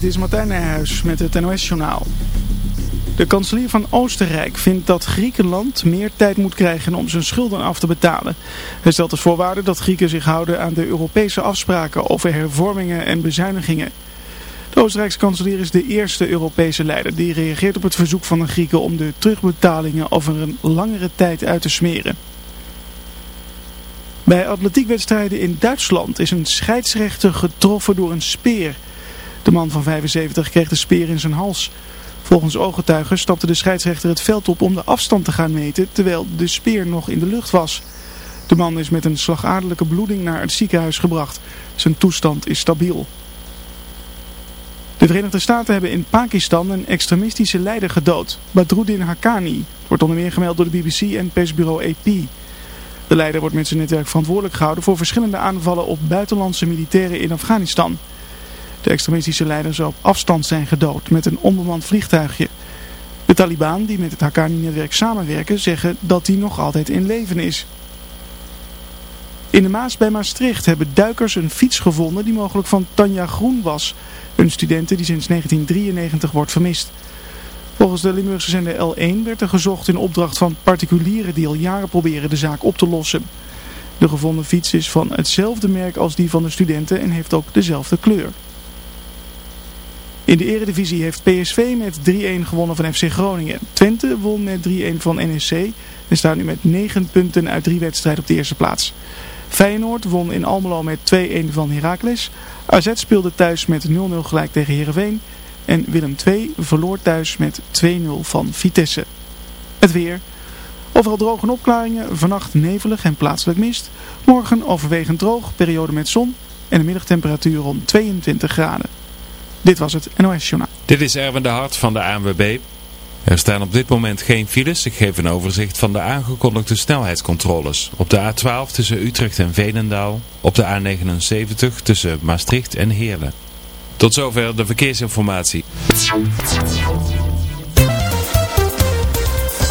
dit is Martijn Nijhuis met het NOS-journaal. De kanselier van Oostenrijk vindt dat Griekenland meer tijd moet krijgen om zijn schulden af te betalen. Hij stelt als voorwaarde dat Grieken zich houden aan de Europese afspraken over hervormingen en bezuinigingen. De Oostenrijkse kanselier is de eerste Europese leider die reageert op het verzoek van de Grieken om de terugbetalingen over een langere tijd uit te smeren. Bij atletiekwedstrijden in Duitsland is een scheidsrechter getroffen door een speer. De man van 75 kreeg de speer in zijn hals. Volgens ooggetuigen stapte de scheidsrechter het veld op om de afstand te gaan meten terwijl de speer nog in de lucht was. De man is met een slagadelijke bloeding naar het ziekenhuis gebracht. Zijn toestand is stabiel. De Verenigde Staten hebben in Pakistan een extremistische leider gedood, Badruddin Haqqani. wordt onder meer gemeld door de BBC en persbureau AP. De leider wordt met zijn netwerk verantwoordelijk gehouden voor verschillende aanvallen op buitenlandse militairen in Afghanistan. De extremistische leider zou op afstand zijn gedood met een onbemand vliegtuigje. De Taliban, die met het Haqqani-netwerk samenwerken, zeggen dat hij nog altijd in leven is. In de Maas bij Maastricht hebben duikers een fiets gevonden die mogelijk van Tanja Groen was. Een studente die sinds 1993 wordt vermist. Volgens de Limburgse zender L1 werd er gezocht in opdracht van particulieren die al jaren proberen de zaak op te lossen. De gevonden fiets is van hetzelfde merk als die van de studenten en heeft ook dezelfde kleur. In de eredivisie heeft PSV met 3-1 gewonnen van FC Groningen. Twente won met 3-1 van NSC en staat nu met 9 punten uit 3 wedstrijden op de eerste plaats. Feyenoord won in Almelo met 2-1 van Heracles. AZ speelde thuis met 0-0 gelijk tegen Heerenveen. En Willem II verloor thuis met 2-0 van Vitesse. Het weer. Overal droge opklaringen, vannacht nevelig en plaatselijk mist. Morgen overwegend droog, periode met zon en een middagtemperatuur rond 22 graden. Dit was het NOS Journaal. Dit is Erwin de Hart van de ANWB. Er staan op dit moment geen files. Ik geef een overzicht van de aangekondigde snelheidscontroles. Op de A12 tussen Utrecht en Veenendaal. Op de A79 tussen Maastricht en Heerlen. Tot zover de verkeersinformatie.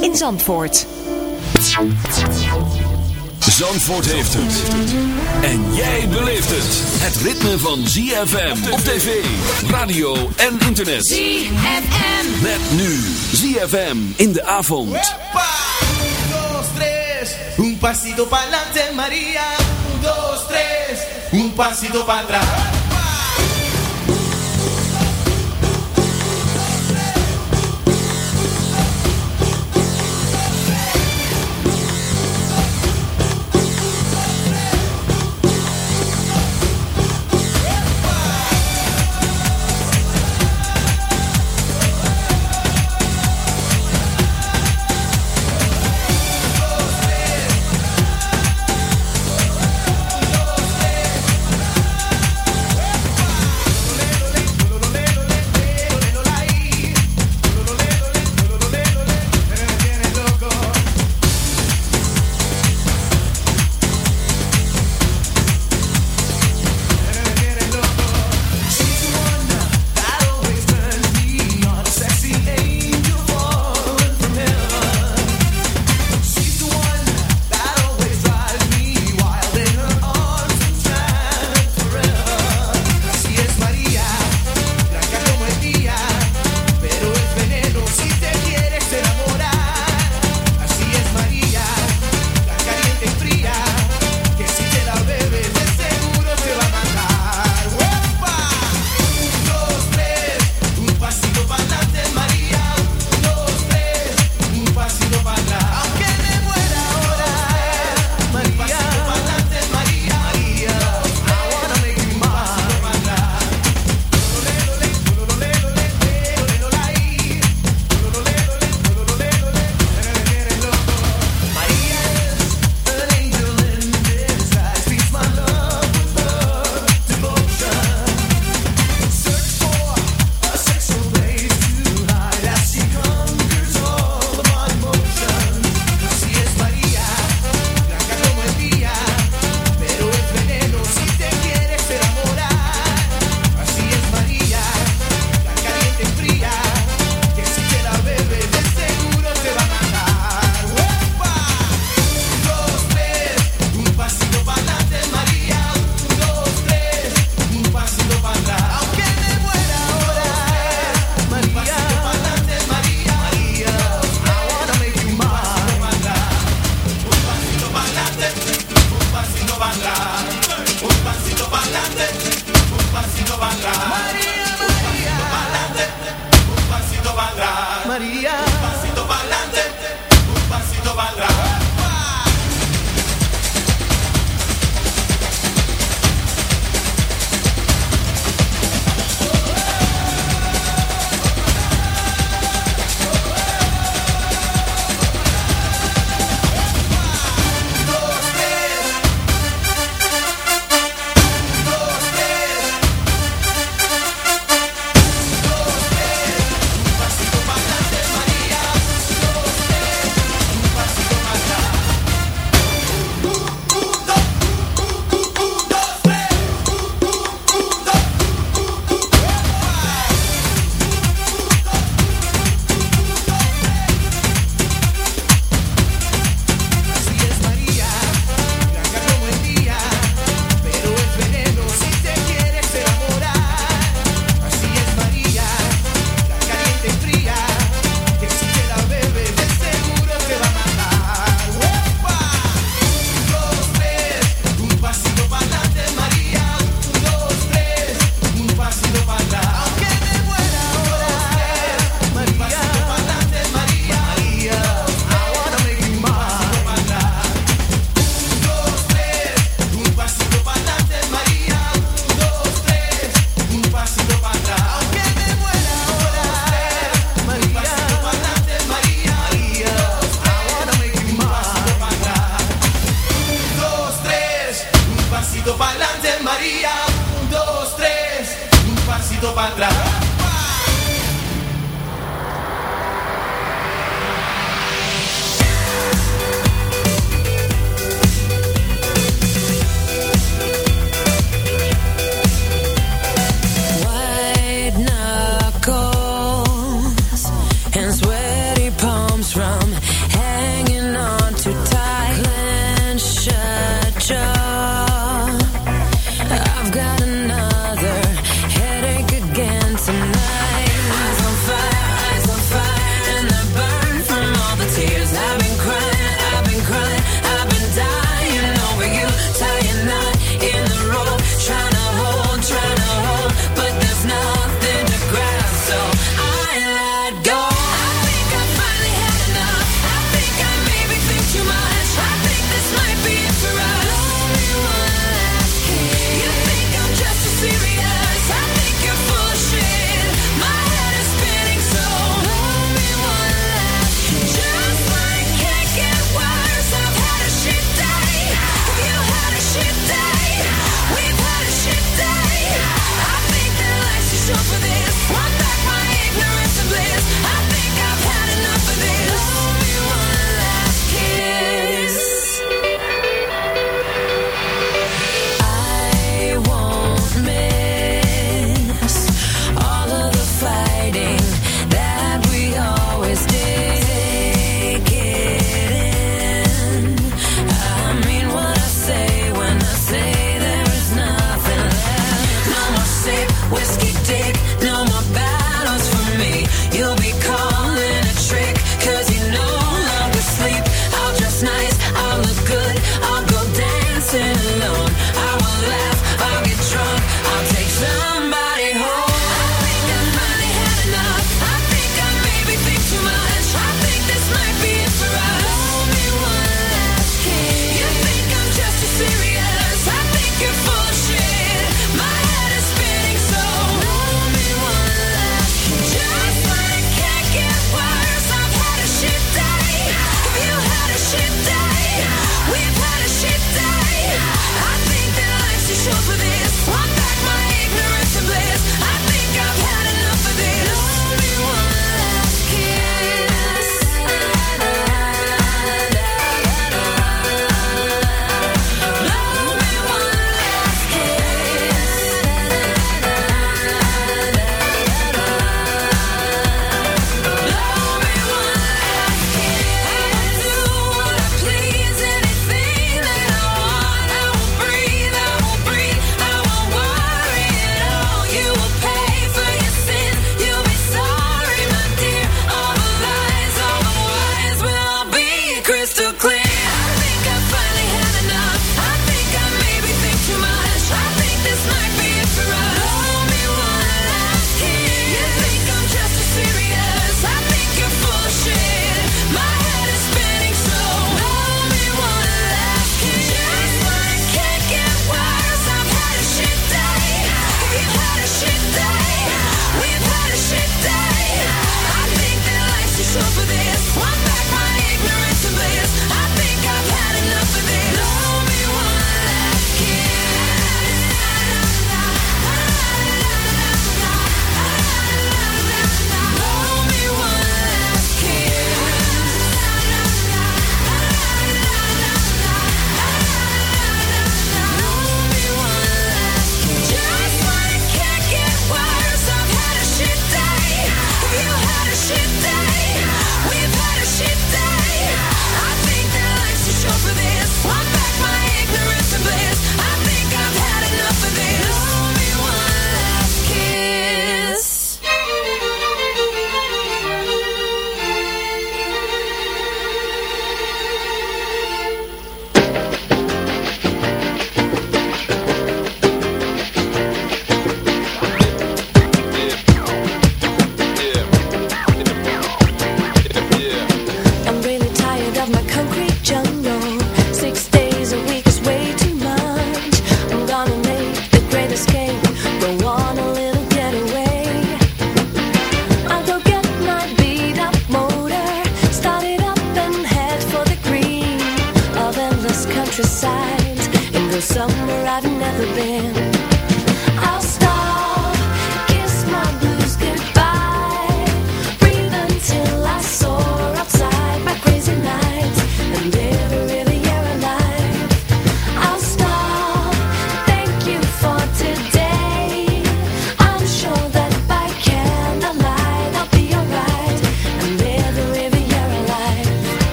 in Zandvoort. Zandvoort heeft het. En jij beleeft het. Het ritme van ZFM op tv, radio en internet. ZFM. Met nu ZFM in de avond. Un, dos, tres, un pasito pa'lante María, un, dos, tres, un pasito para atrás.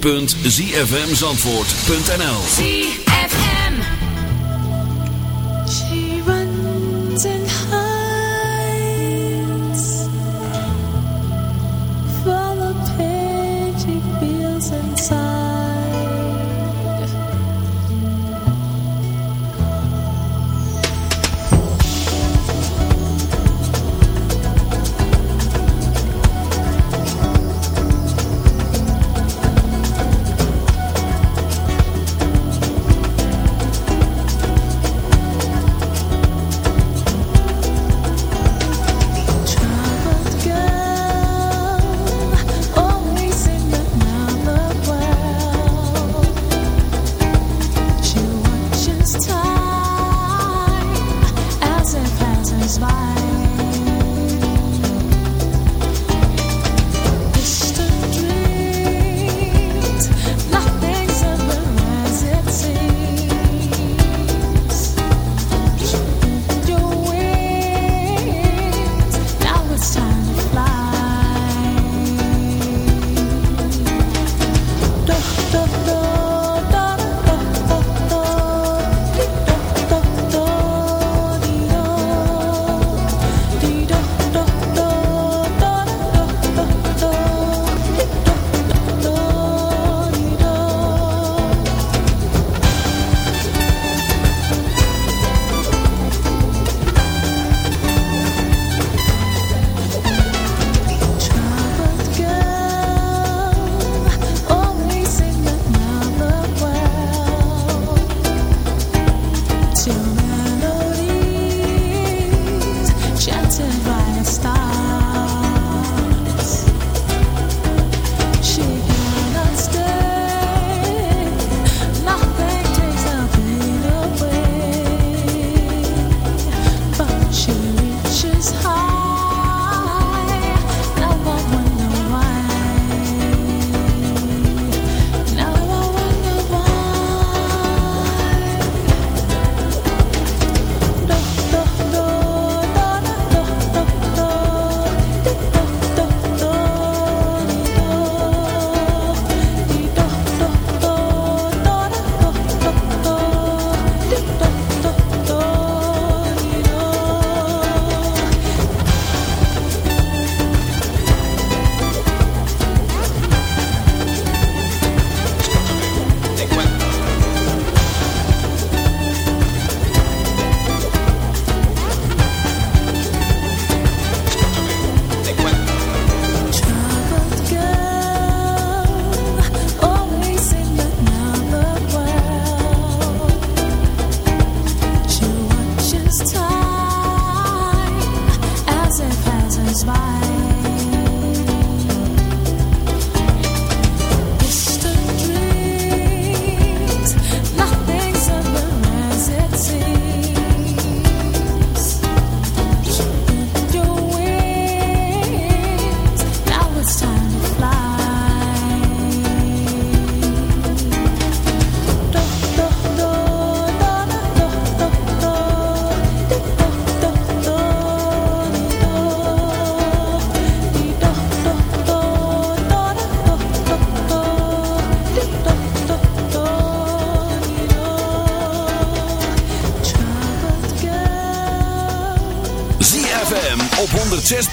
www.zfmzandvoort.nl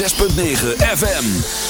106.9 FM.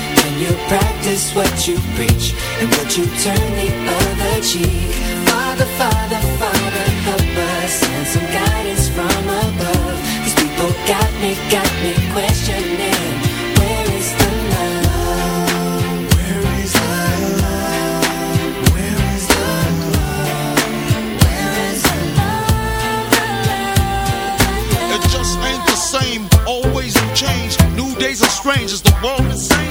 When you practice what you preach and what you turn the other cheek. Father, Father, Father, help us and some guidance from above. These people got me, got me questioning. Where is the love? Where is the love? Where is the love? Where is the love? It just ain't the same. Always change. New days are strange. Is the world insane?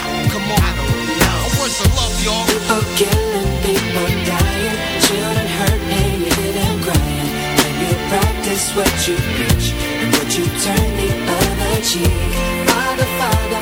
Come on, I don't know. Where's the love, y'all? People killing, people dying, children hurt and you hear them crying. When you practice what you preach and what you turn the other cheek. Father, Father,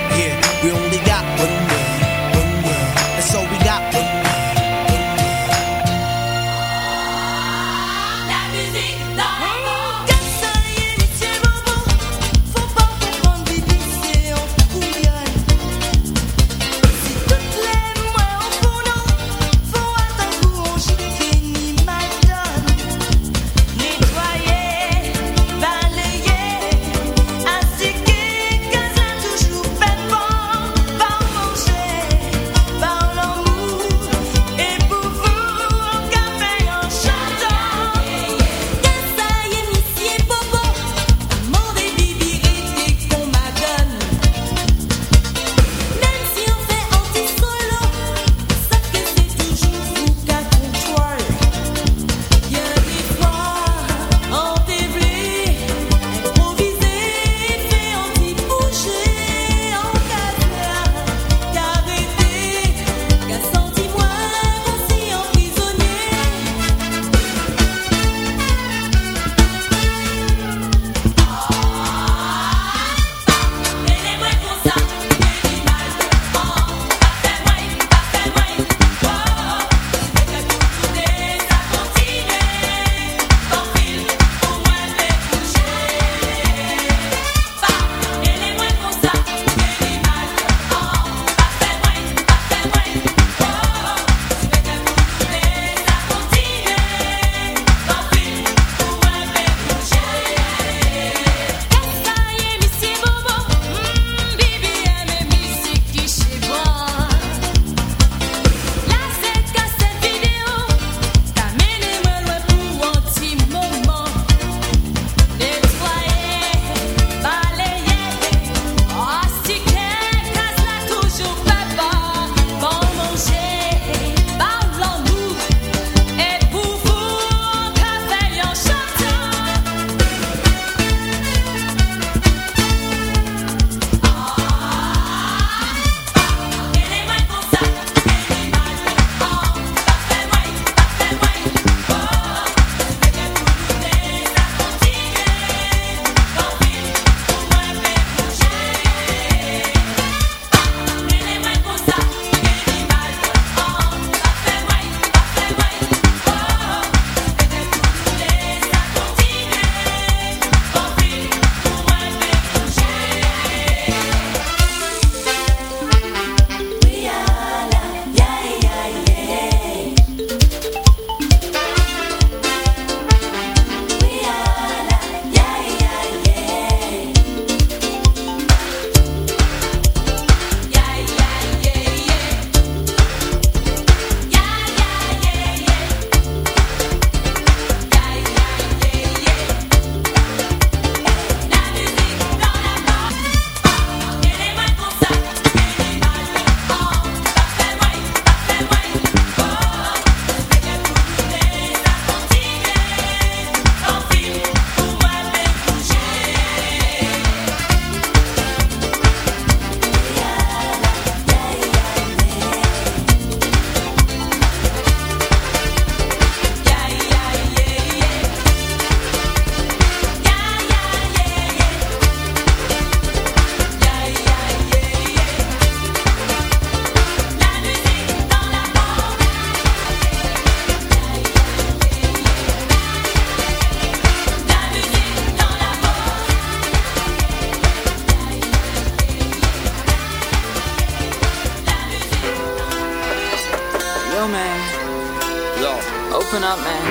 up, man?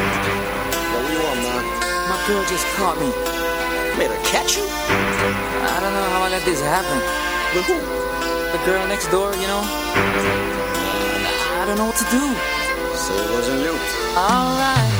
What do you want, man? My girl just caught me. Made her catch you? I don't know how I let this happen. With who? The girl next door, you know? I don't know what to do. Say so it wasn't you. Alright.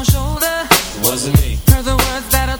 on my shoulder. Wasn't me. Heard the words that I